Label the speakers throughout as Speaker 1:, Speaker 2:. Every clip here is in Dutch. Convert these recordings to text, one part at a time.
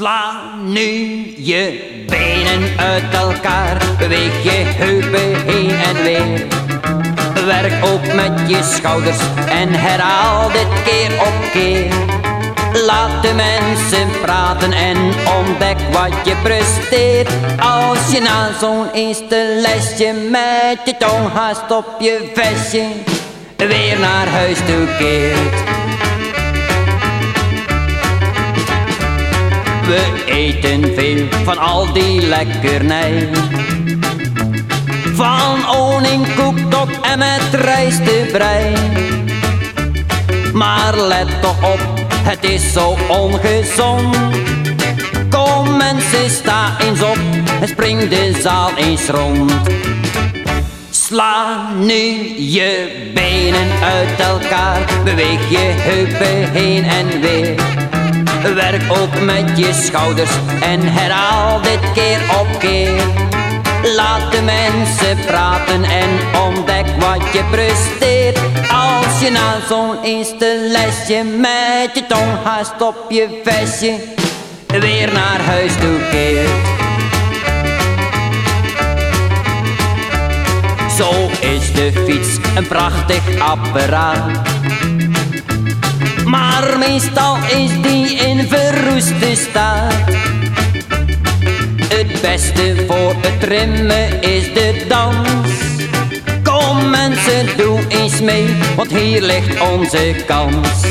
Speaker 1: Sla nu je benen uit elkaar, beweeg je heupen heen en weer. Werk ook met je schouders en herhaal dit keer op keer. Laat de mensen praten en ontdek wat je presteert. Als je na zo'n eerste lesje met je tong haast op je vestje weer naar huis toe keert. We eten veel van al die lekkernij. Van honingkoek tot en met rijst de brei. Maar let toch op, het is zo ongezond. Kom mensen, sta eens op en spring de zaal eens rond. Sla nu je benen uit elkaar, beweeg je heupen heen en weer. Werk ook met je schouders en herhaal dit keer op keer. Laat de mensen praten en ontdek wat je presteert. Als je na zo'n eerste lesje met je tong haast op je vestje weer naar huis toe keert. Zo is de fiets een prachtig apparaat. Maar meestal is die in verroeste staat. Het beste voor het trimmen is de dans. Kom mensen, doe eens mee, want hier ligt onze kans.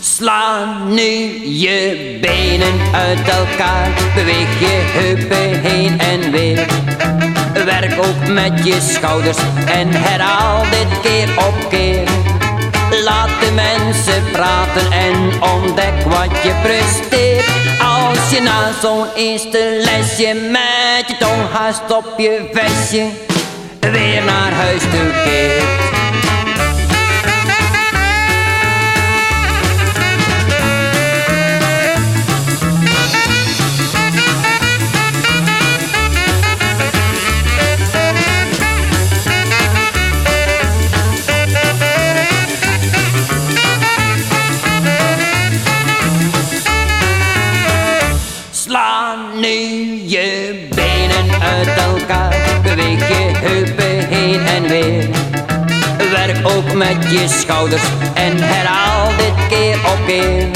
Speaker 1: Sla nu je benen uit elkaar, beweeg je heupen heen en weer. Werk ook met je schouders en herhaal dit keer op keer. Zo'n eerste lesje met je tong haast op je vestje weer naar huis toe. Sla nu je benen uit elkaar, beweeg je heupen heen en weer. Werk ook met je schouders en herhaal dit keer op keer.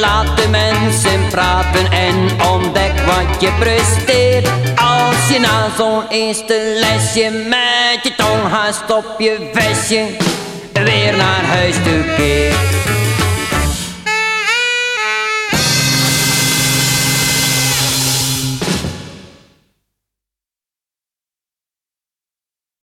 Speaker 1: Laat de mensen praten en ontdek wat je presteert. Als je na zo'n eerste lesje met je tong haast op je vestje weer naar huis toe keert.